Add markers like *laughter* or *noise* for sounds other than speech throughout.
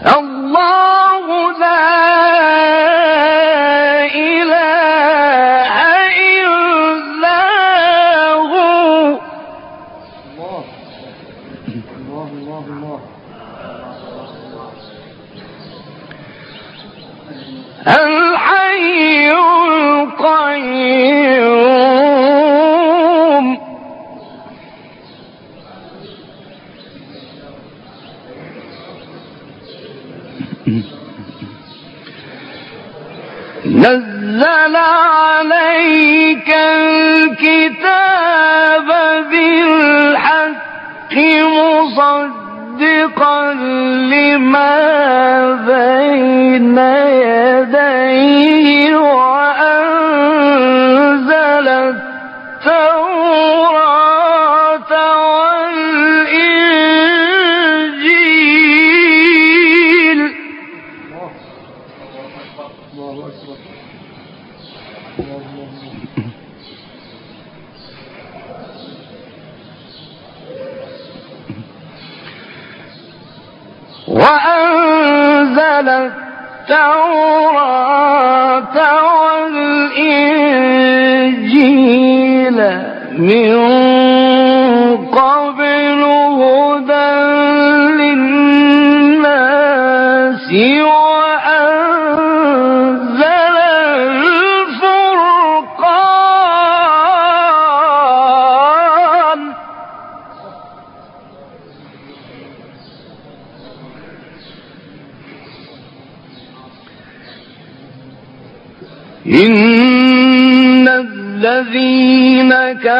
É نزل عليك الكتاب بالحق مصدقا لما بين يديه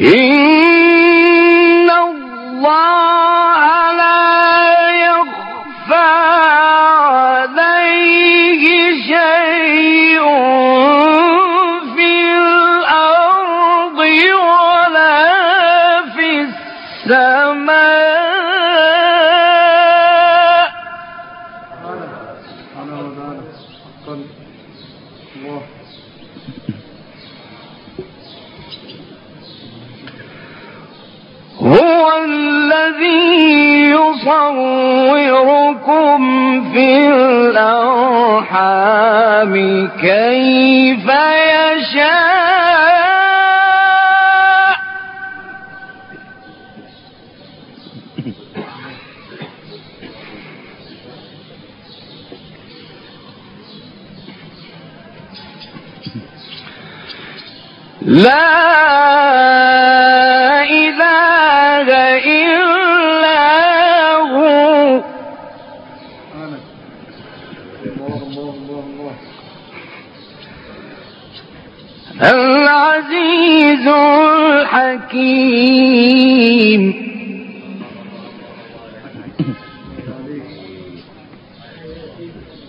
إن هو الذي يصوركم في الأرحام. كيف يشاء لا إله إلا هو. العزيز الحكيم. *laughs*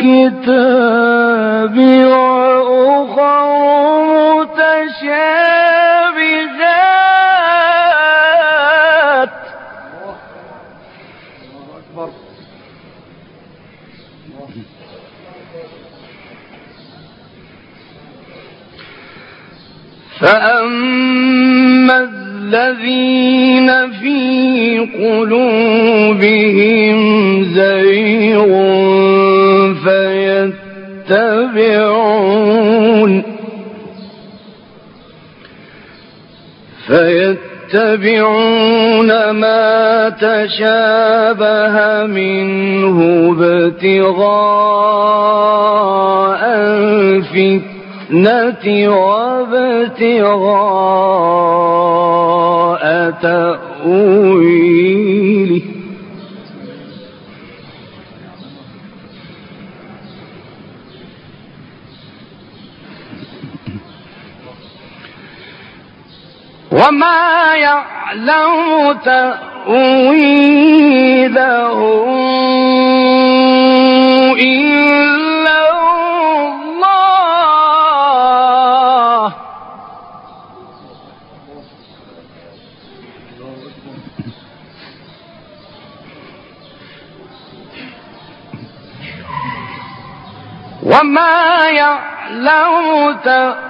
هن أم الكتاب فأما الذين في قلوبهم زيغ فيتبعون فيتبعون ما تشابه منه ابتغاء الفتنة وابتغاء تأويله. وما يعلم تأويله وما يعلم تأويله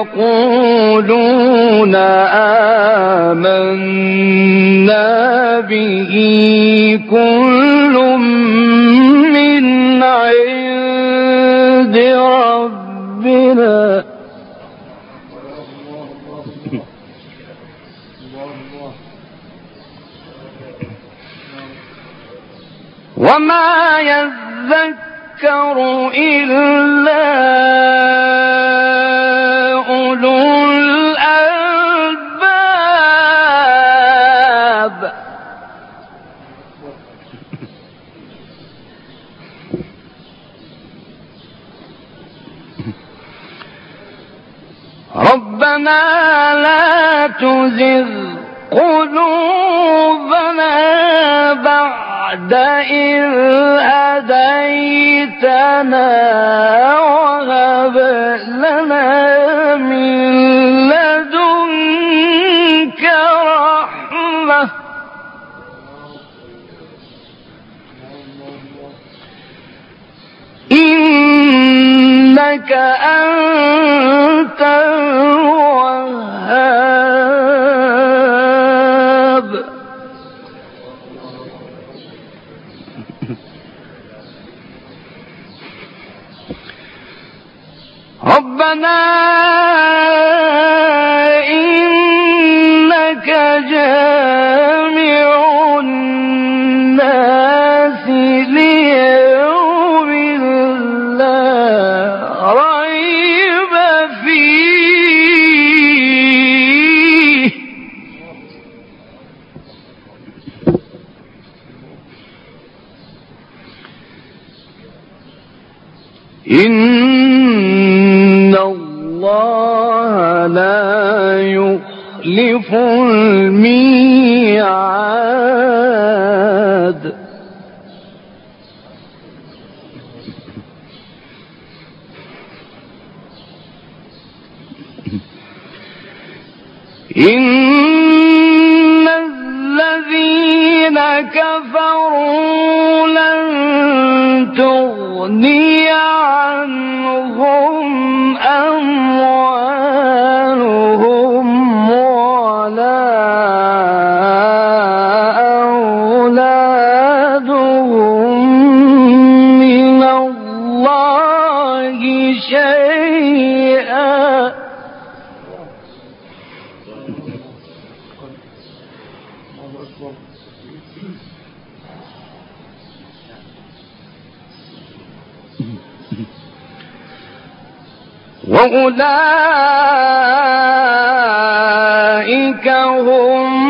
يقولون آمنا به كل من عند ربنا. وما يذكر إلا ربنا لا تزغ قلوبنا بعد إذ هديتنا وهب لنا أنت ربنا يخلف وأولئك هم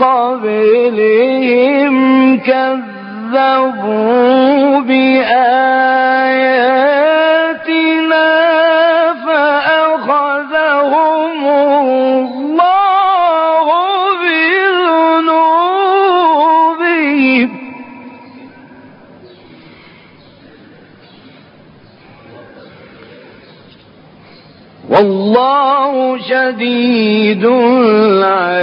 قبلهم كذبوا. شديد العقاب.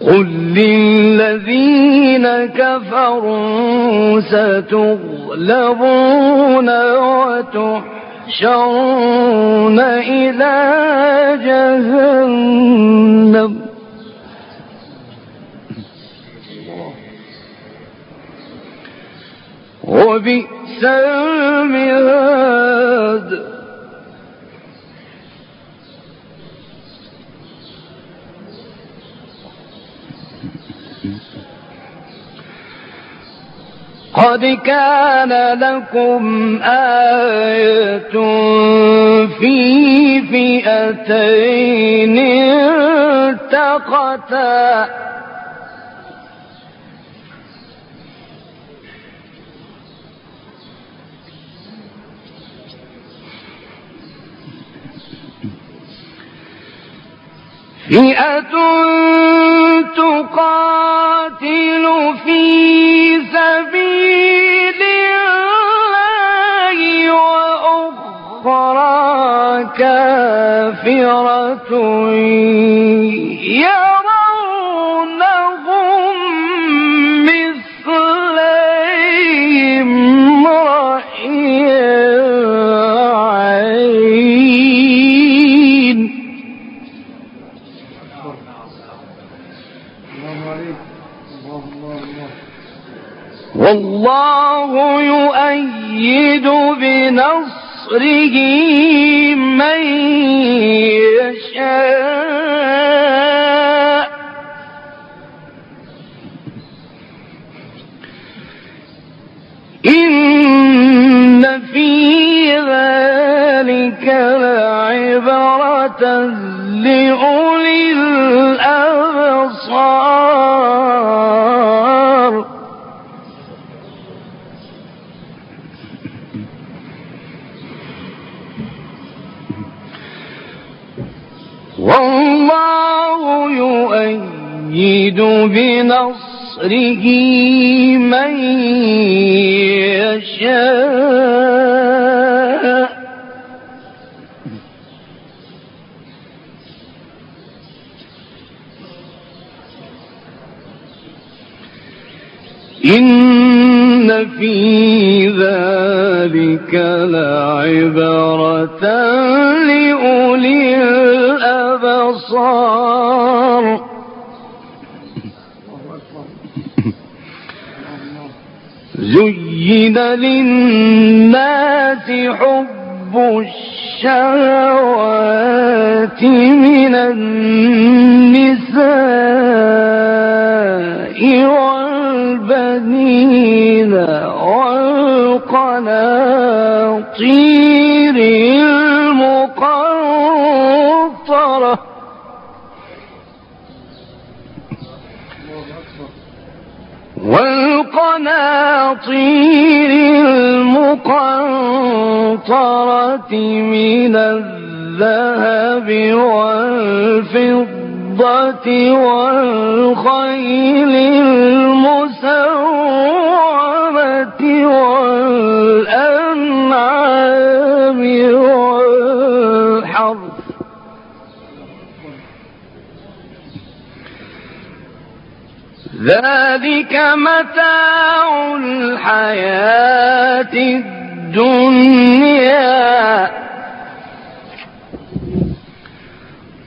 قل للذين كفروا ستغلبون وتحشرون إلى جهنم. وبئس المهاد. قد كان لكم آية في فئتين التقتا. فئة تقاتل في سبيل الله وأخرى كافرة يرونهم مثليهم. بنصره من يشاء. إن في ذلك لعبرة بنصره من يشاء. إن في ذلك لعبرة. زين للناس حب الشهوات من النساء والبنين والقناطير المقنطرة والقناطير المقنطرة من الذهب والفضة والخيل المسومة ذلك متاع الحياة الدنيا.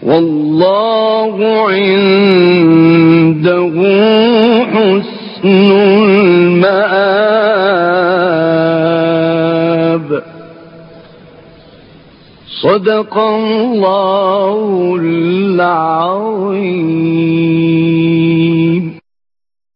والله عنده حسن المآب. صدق الله العظيم.